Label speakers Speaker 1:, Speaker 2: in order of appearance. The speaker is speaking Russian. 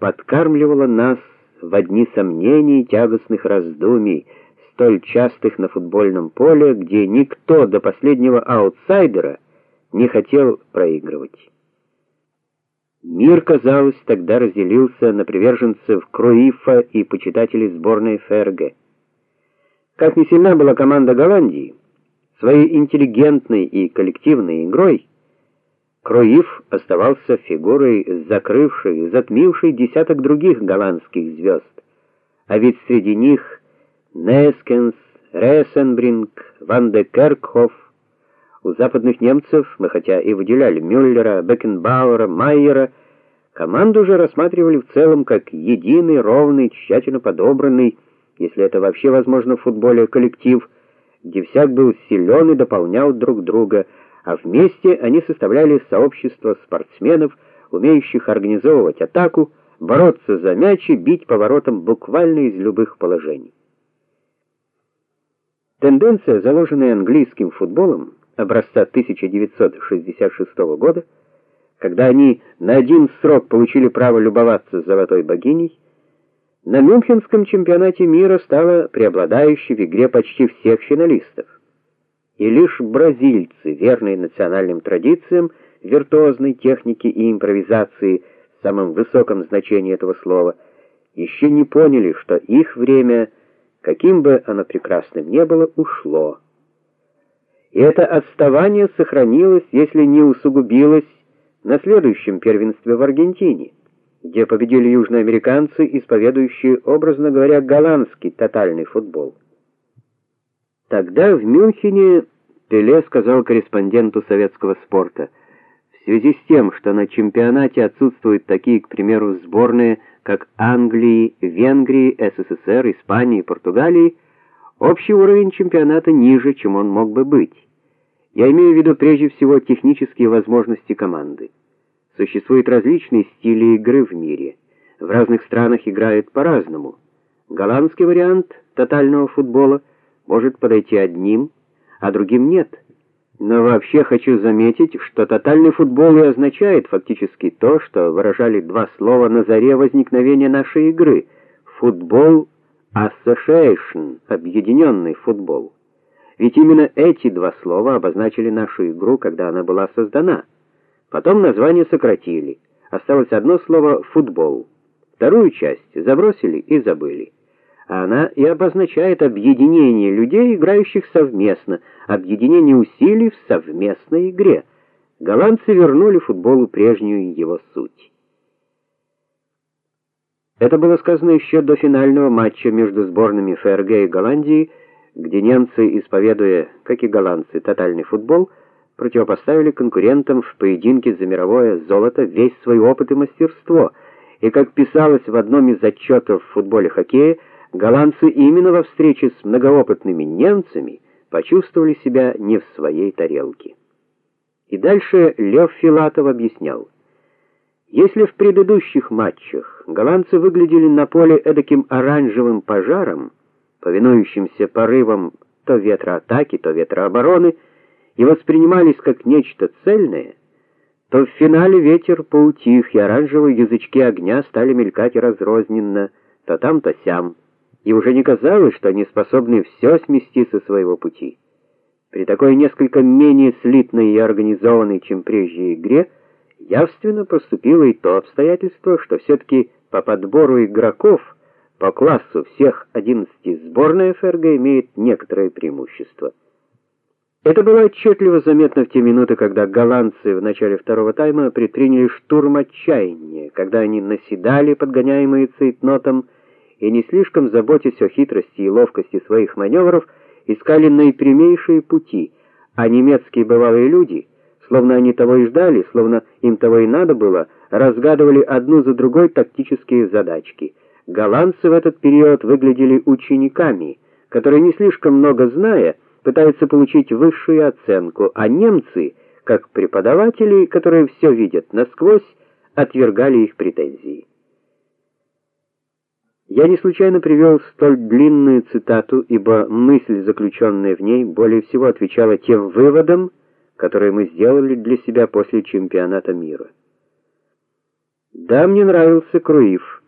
Speaker 1: подкармливала нас в одни сомнений и тягостных раздумий, столь частых на футбольном поле, где никто до последнего аутсайдера не хотел проигрывать. Мир, казалось, тогда разделился на приверженцев Круифа и почитателей сборной ФРГ. Как не сильна была команда Голландии, своей интеллигентной и коллективной игрой Круиф оставался фигурой, закрывшей, затмившей десяток других голландских звезд. А ведь среди них Нескенс, Ресенбринг, Ван де Керкхоф. У западных немцев мы хотя и выделяли Мюллера, Бекенбауэра, Майера, команду же рассматривали в целом как единый, ровный, тщательно подобранный, если это вообще возможно в футболе, коллектив, где всяк был силен и дополнял друг друга а вместе они составляли сообщество спортсменов, умеющих организовывать атаку, бороться за мяч и бить поворотом буквально из любых положений. Тенденция, заложенная английским футболом образца 1966 года, когда они на один срок получили право любоваться золотой богиней, на Мюнхенском чемпионате мира стала преобладающей в игре почти всех финалистов и лишь бразильцы, верные национальным традициям виртуозной техники и импровизации в самом высоком значении этого слова, еще не поняли, что их время, каким бы оно прекрасным ни было, ушло. И это отставание сохранилось, если не усугубилось, на следующем первенстве в Аргентине, где победили южноамериканцы, исповедующие, образно говоря, голландский тотальный футбол. Тогда в Мюнхене Пеле сказал корреспонденту советского спорта: "В связи с тем, что на чемпионате отсутствуют такие, к примеру, сборные, как Англии, Венгрии, СССР, Испании, Португалии, общий уровень чемпионата ниже, чем он мог бы быть. Я имею в виду прежде всего технические возможности команды. Существуют различные стили игры в мире. В разных странах играют по-разному. Голландский вариант тотального футбола может подойти одним, а другим нет. Но вообще хочу заметить, что тотальный футбол и означает фактически то, что выражали два слова на заре возникновения нашей игры: футбол association, объединенный футбол. Ведь именно эти два слова обозначили нашу игру, когда она была создана. Потом название сократили. Осталось одно слово футбол. Вторую часть забросили и забыли она и обозначает объединение людей, играющих совместно, объединение усилий в совместной игре. Голландцы вернули футболу прежнюю его суть. Это было сказано еще до финального матча между сборными ФРГ и Голландии, где немцы, исповедуя, как и голландцы, тотальный футбол, противопоставили конкурентам в поединке за мировое золото весь свой опыт и мастерство. И как писалось в одном из отчетов в футболе-хоккее, голландцы именно во встрече с многоопытными немцами почувствовали себя не в своей тарелке. И дальше Лев Филатов объяснял: если в предыдущих матчах голландцы выглядели на поле эдаким оранжевым пожаром, повинующимся порывам то ветра атаки, то ветра обороны, и воспринимались как нечто цельное, то в финале ветер поутих, и оранжевые язычки огня стали мелькать разрозненно, то там, то сям и уже не казалось, что они способны все смести со своего пути. При такой несколько менее слитной и организованной, чем прежде игре, явственно поступило и то обстоятельство, что все таки по подбору игроков по классу всех 11 сборная ФРГ имеет некоторое преимущество. Это было отчетливо заметно в те минуты, когда голландцы в начале второго тайма предприняли штурм отчаяния, когда они наседали, подгоняемые цейтнотом, и не слишком заботясь о хитрости и ловкости своих маневров, искали наипрямейшие пути, а немецкие бывалые люди, словно они того и ждали, словно им того и надо было, разгадывали одну за другой тактические задачки. Голландцы в этот период выглядели учениками, которые не слишком много зная, пытаются получить высшую оценку, а немцы, как преподаватели, которые все видят насквозь, отвергали их претензии. Я не случайно привел столь длинную цитату, ибо мысль, заключенная в ней, более всего отвечала тем выводам, которые мы сделали для себя после чемпионата мира. Да, мне нравился Круив.